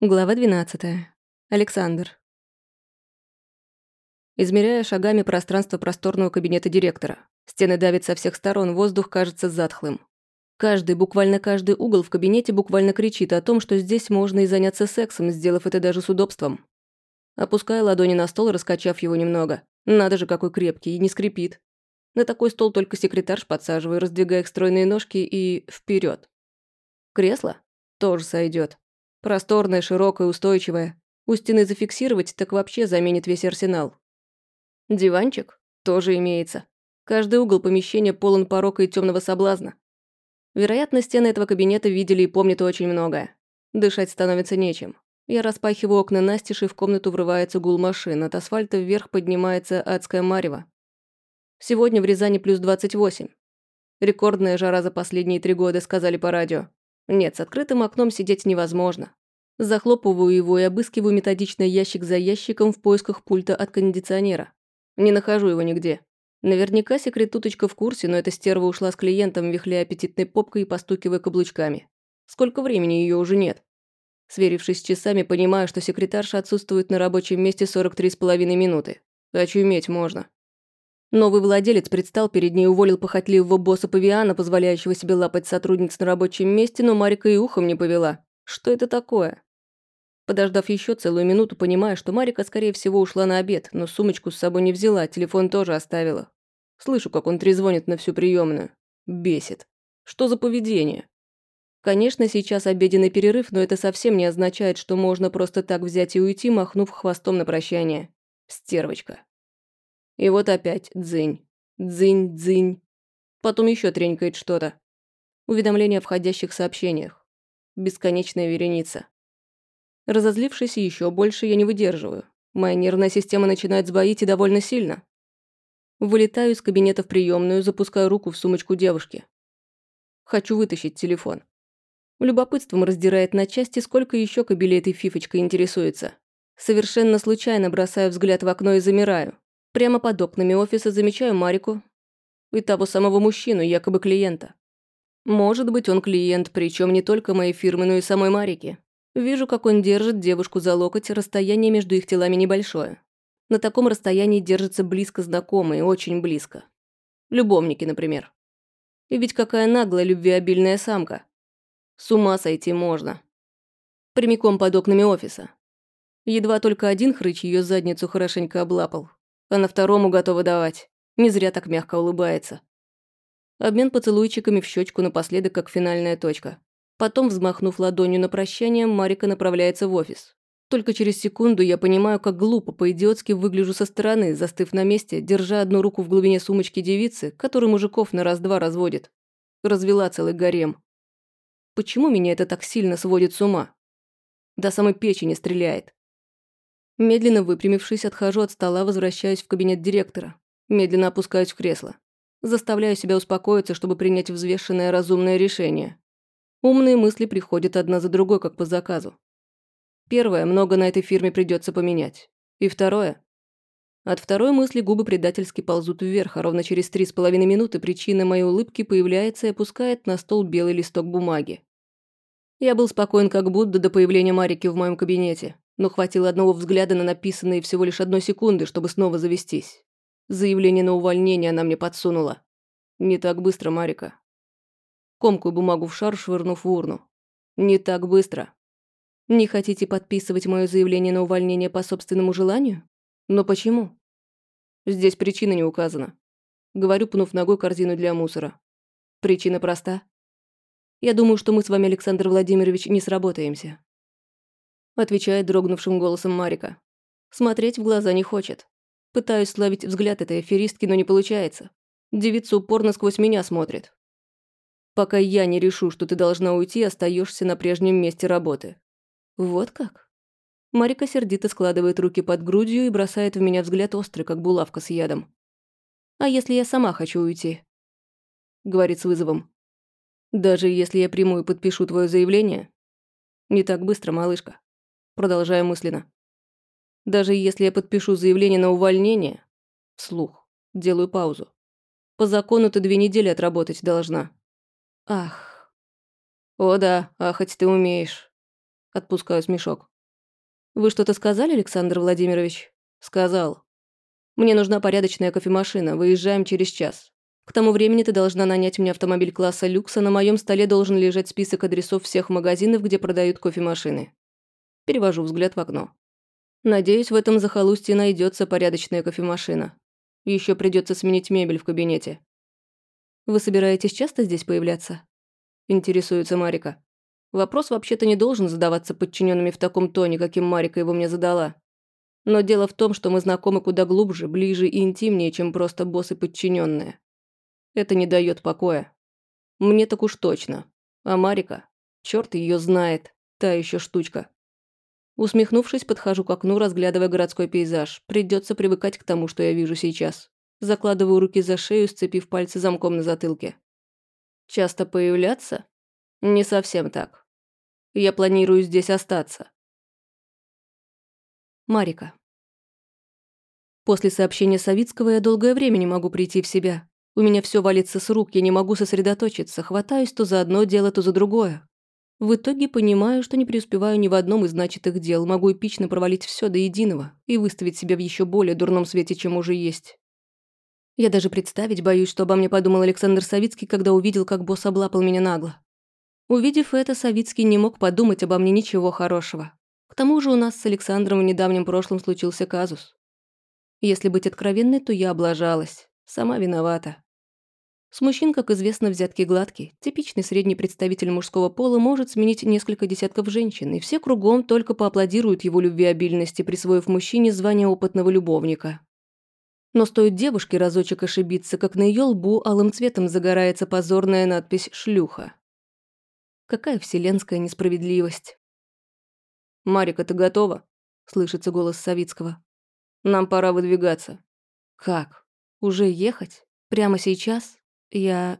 Глава 12. Александр. Измеряя шагами пространство просторного кабинета директора. Стены давят со всех сторон, воздух кажется затхлым. Каждый, буквально каждый угол в кабинете буквально кричит о том, что здесь можно и заняться сексом, сделав это даже с удобством. Опуская ладони на стол, раскачав его немного. Надо же, какой крепкий, и не скрипит. На такой стол только секретарш подсаживаю, раздвигая их стройные ножки и вперед. Кресло? Тоже сойдет. Просторная, широкая, устойчивая. У стены зафиксировать, так вообще заменит весь арсенал. Диванчик тоже имеется. Каждый угол помещения полон порока и темного соблазна. Вероятно, стены этого кабинета видели и помнят очень многое. Дышать становится нечем. Я распахиваю окна настежь, и в комнату врывается гул машин. От асфальта вверх поднимается адская марево. Сегодня в Рязани плюс 28. Рекордная жара за последние три года, сказали по радио. Нет, с открытым окном сидеть невозможно. Захлопываю его и обыскиваю методично ящик за ящиком в поисках пульта от кондиционера. Не нахожу его нигде. Наверняка секретуточка в курсе, но эта стерва ушла с клиентом, вихляя аппетитной попкой и постукивая каблучками. Сколько времени ее уже нет? Сверившись с часами, понимаю, что секретарша отсутствует на рабочем месте 43,5 минуты. Очуметь можно. Новый владелец предстал перед ней, уволил похотливого босса павиана, позволяющего себе лапать сотрудниц на рабочем месте, но Марика и ухом не повела. Что это такое? Подождав еще целую минуту, понимая, что Марика, скорее всего, ушла на обед, но сумочку с собой не взяла, телефон тоже оставила. Слышу, как он трезвонит на всю приемную. Бесит. Что за поведение? Конечно, сейчас обеденный перерыв, но это совсем не означает, что можно просто так взять и уйти, махнув хвостом на прощание. Стервочка. И вот опять дзынь. Дзынь, дзынь. Потом еще тренькает что-то. Уведомления о входящих сообщениях. Бесконечная вереница. Разозлившись еще больше, я не выдерживаю. Моя нервная система начинает сбоить и довольно сильно. Вылетаю из кабинета в приемную, запускаю руку в сумочку девушки. Хочу вытащить телефон. Любопытством раздирает на части, сколько еще кабелей этой фифочкой интересуется. Совершенно случайно бросаю взгляд в окно и замираю. Прямо под окнами офиса замечаю Марику и того самого мужчину, якобы клиента. Может быть, он клиент, причем не только моей фирмы, но и самой Марики. Вижу, как он держит девушку за локоть, расстояние между их телами небольшое. На таком расстоянии держатся близко знакомые, очень близко. Любовники, например. И ведь какая наглая, любвеобильная самка. С ума сойти можно. Прямиком под окнами офиса. Едва только один хрыч ее задницу хорошенько облапал, а на второму готова давать. Не зря так мягко улыбается. Обмен поцелуйчиками в щечку напоследок, как финальная точка. Потом, взмахнув ладонью на прощание, Марика направляется в офис. Только через секунду я понимаю, как глупо, по-идиотски выгляжу со стороны, застыв на месте, держа одну руку в глубине сумочки девицы, которую мужиков на раз-два разводит. Развела целый гарем. Почему меня это так сильно сводит с ума? До самой печени стреляет. Медленно выпрямившись, отхожу от стола, возвращаюсь в кабинет директора. Медленно опускаюсь в кресло. Заставляю себя успокоиться, чтобы принять взвешенное разумное решение. Умные мысли приходят одна за другой, как по заказу. Первое, много на этой фирме придется поменять. И второе. От второй мысли губы предательски ползут вверх, а ровно через три с половиной минуты причина моей улыбки появляется и опускает на стол белый листок бумаги. Я был спокоен как Будда до появления Марики в моем кабинете но хватило одного взгляда на написанные всего лишь одной секунды, чтобы снова завестись. Заявление на увольнение она мне подсунула. Не так быстро, Марика. Комкую бумагу в шар, швырнув в урну. Не так быстро. Не хотите подписывать мое заявление на увольнение по собственному желанию? Но почему? Здесь причина не указана. Говорю, пнув ногой корзину для мусора. Причина проста. Я думаю, что мы с вами, Александр Владимирович, не сработаемся отвечает дрогнувшим голосом Марика. Смотреть в глаза не хочет. Пытаюсь славить взгляд этой аферистки, но не получается. Девица упорно сквозь меня смотрит. Пока я не решу, что ты должна уйти, остаешься на прежнем месте работы. Вот как? Марика сердито складывает руки под грудью и бросает в меня взгляд острый, как булавка с ядом. «А если я сама хочу уйти?» Говорит с вызовом. «Даже если я приму и подпишу твое заявление?» «Не так быстро, малышка. Продолжаю мысленно. Даже если я подпишу заявление на увольнение, вслух, делаю паузу. По закону ты две недели отработать должна. Ах. О да, ахать ты умеешь. Отпускаю смешок. «Вы что-то сказали, Александр Владимирович?» «Сказал. Мне нужна порядочная кофемашина, выезжаем через час. К тому времени ты должна нанять мне автомобиль класса люкса, на моем столе должен лежать список адресов всех магазинов, где продают кофемашины». Перевожу взгляд в окно. Надеюсь, в этом захолустье найдется порядочная кофемашина. Еще придется сменить мебель в кабинете. Вы собираетесь часто здесь появляться? Интересуется Марика. Вопрос вообще-то не должен задаваться подчиненными в таком тоне, каким Марика его мне задала. Но дело в том, что мы знакомы куда глубже, ближе и интимнее, чем просто босс и подчиненные. Это не дает покоя. Мне так уж точно. А Марика, черт ее знает, та еще штучка. Усмехнувшись, подхожу к окну, разглядывая городской пейзаж. Придется привыкать к тому, что я вижу сейчас. Закладываю руки за шею, сцепив пальцы замком на затылке. Часто появляться? Не совсем так. Я планирую здесь остаться. Марика. После сообщения Савицкого я долгое время не могу прийти в себя. У меня все валится с рук, я не могу сосредоточиться, хватаюсь то за одно дело, то за другое. В итоге понимаю, что не преуспеваю ни в одном из начатых дел, могу эпично провалить все до единого и выставить себя в еще более дурном свете, чем уже есть. Я даже представить боюсь, что обо мне подумал Александр Савицкий, когда увидел, как босс облапал меня нагло. Увидев это, Савицкий не мог подумать обо мне ничего хорошего. К тому же у нас с Александром в недавнем прошлом случился казус. Если быть откровенной, то я облажалась. Сама виновата. С мужчин, как известно, взятки гладкие. Типичный средний представитель мужского пола может сменить несколько десятков женщин, и все кругом только поаплодируют его любвеобильности, присвоив мужчине звание опытного любовника. Но стоит девушке разочек ошибиться, как на ее лбу алым цветом загорается позорная надпись «Шлюха». Какая вселенская несправедливость. «Марика, ты готова?» – слышится голос Савицкого. «Нам пора выдвигаться». «Как? Уже ехать? Прямо сейчас?» Я...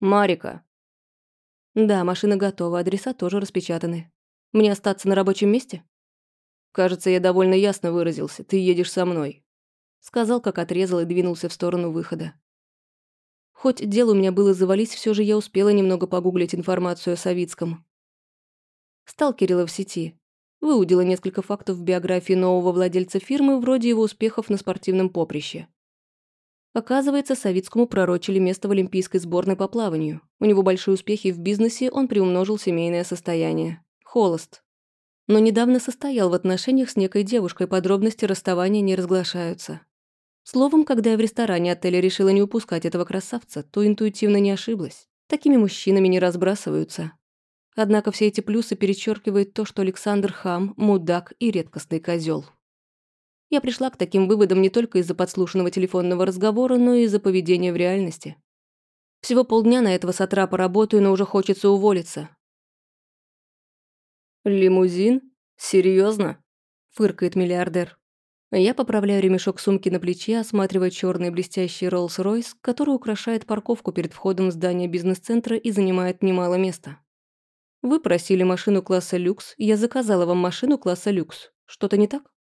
Марика. Да, машина готова, адреса тоже распечатаны. Мне остаться на рабочем месте? Кажется, я довольно ясно выразился. Ты едешь со мной. Сказал, как отрезал и двинулся в сторону выхода. Хоть дело у меня было завались, все же я успела немного погуглить информацию о Савицком. Сталкерила в сети. Выудила несколько фактов в биографии нового владельца фирмы, вроде его успехов на спортивном поприще. Оказывается, Савицкому пророчили место в олимпийской сборной по плаванию. У него большие успехи в бизнесе, он приумножил семейное состояние. Холост. Но недавно состоял в отношениях с некой девушкой, подробности расставания не разглашаются. Словом, когда я в ресторане отеля решила не упускать этого красавца, то интуитивно не ошиблась. Такими мужчинами не разбрасываются. Однако все эти плюсы перечеркивает то, что Александр хам, мудак и редкостный козел. Я пришла к таким выводам не только из-за подслушанного телефонного разговора, но и из-за поведения в реальности. Всего полдня на этого сатрапа работаю, но уже хочется уволиться. «Лимузин? Серьезно? фыркает миллиардер. Я поправляю ремешок сумки на плече, осматривая черный блестящий Роллс-Ройс, который украшает парковку перед входом в здание бизнес-центра и занимает немало места. Вы просили машину класса люкс, я заказала вам машину класса люкс. Что-то не так?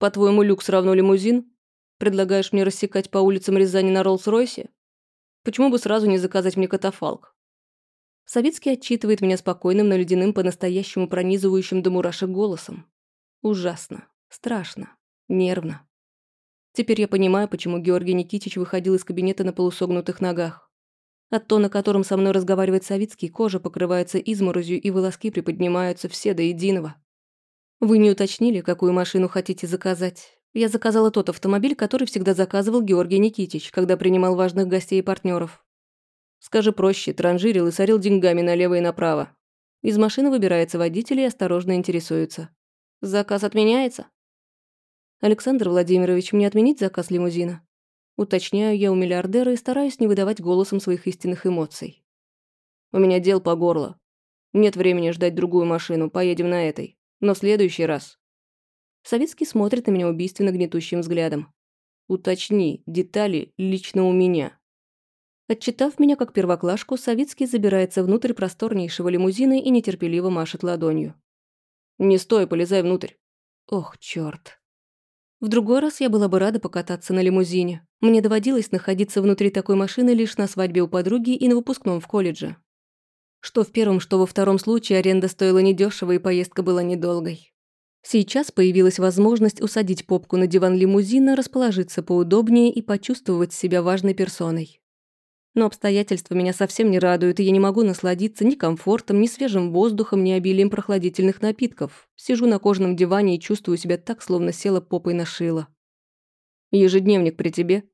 По-твоему, люкс равно лимузин? Предлагаешь мне рассекать по улицам Рязани на Роллс-Ройсе? Почему бы сразу не заказать мне катафалк? Савицкий отчитывает меня спокойным, но ледяным, по-настоящему пронизывающим до мурашек голосом. Ужасно, страшно, нервно. Теперь я понимаю, почему Георгий Никитич выходил из кабинета на полусогнутых ногах. От тона, которым со мной разговаривает Савицкий, кожа покрывается изморозью и волоски приподнимаются все до единого. Вы не уточнили, какую машину хотите заказать. Я заказала тот автомобиль, который всегда заказывал Георгий Никитич, когда принимал важных гостей и партнеров. Скажи проще, транжирил и сорил деньгами налево и направо. Из машины выбирается водитель и осторожно интересуется. Заказ отменяется? Александр Владимирович, мне отменить заказ лимузина? Уточняю я у миллиардера и стараюсь не выдавать голосом своих истинных эмоций. У меня дел по горло. Нет времени ждать другую машину, поедем на этой. Но в следующий раз...» Советский смотрит на меня убийственно гнетущим взглядом. «Уточни, детали лично у меня». Отчитав меня как первоклашку, Савицкий забирается внутрь просторнейшего лимузина и нетерпеливо машет ладонью. «Не стой, полезай внутрь». Ох, чёрт. В другой раз я была бы рада покататься на лимузине. Мне доводилось находиться внутри такой машины лишь на свадьбе у подруги и на выпускном в колледже. Что в первом, что во втором случае аренда стоила недешево и поездка была недолгой. Сейчас появилась возможность усадить попку на диван лимузина, расположиться поудобнее и почувствовать себя важной персоной. Но обстоятельства меня совсем не радуют, и я не могу насладиться ни комфортом, ни свежим воздухом, ни обилием прохладительных напитков. Сижу на кожаном диване и чувствую себя так, словно села попой на шило. «Ежедневник при тебе?»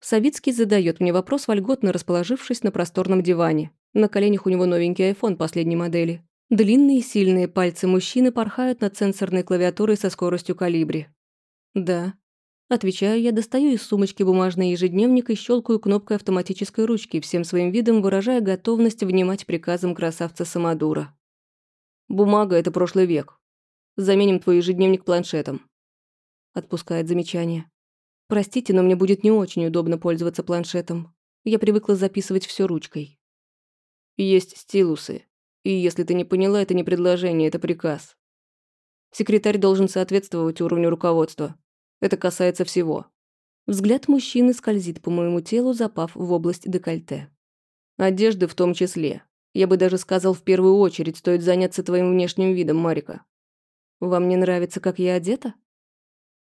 Савицкий задает мне вопрос, вольготно расположившись на просторном диване. На коленях у него новенький iPhone последней модели. Длинные сильные пальцы мужчины порхают над сенсорной клавиатурой со скоростью калибри. «Да». Отвечаю я, достаю из сумочки бумажный ежедневник и щелкаю кнопкой автоматической ручки, всем своим видом выражая готовность внимать приказам красавца Самодура. «Бумага — это прошлый век. Заменим твой ежедневник планшетом». Отпускает замечание. «Простите, но мне будет не очень удобно пользоваться планшетом. Я привыкла записывать все ручкой». «Есть стилусы», и если ты не поняла, это не предложение, это приказ. Секретарь должен соответствовать уровню руководства. Это касается всего. Взгляд мужчины скользит по моему телу, запав в область декольте. Одежды в том числе. Я бы даже сказал, в первую очередь стоит заняться твоим внешним видом, Марика. Вам не нравится, как я одета?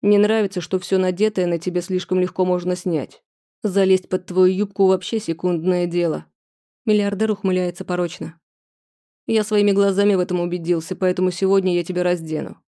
Не нравится, что все надетое на тебе слишком легко можно снять. Залезть под твою юбку вообще секундное дело. Миллиардер ухмыляется порочно. Я своими глазами в этом убедился, поэтому сегодня я тебя раздену.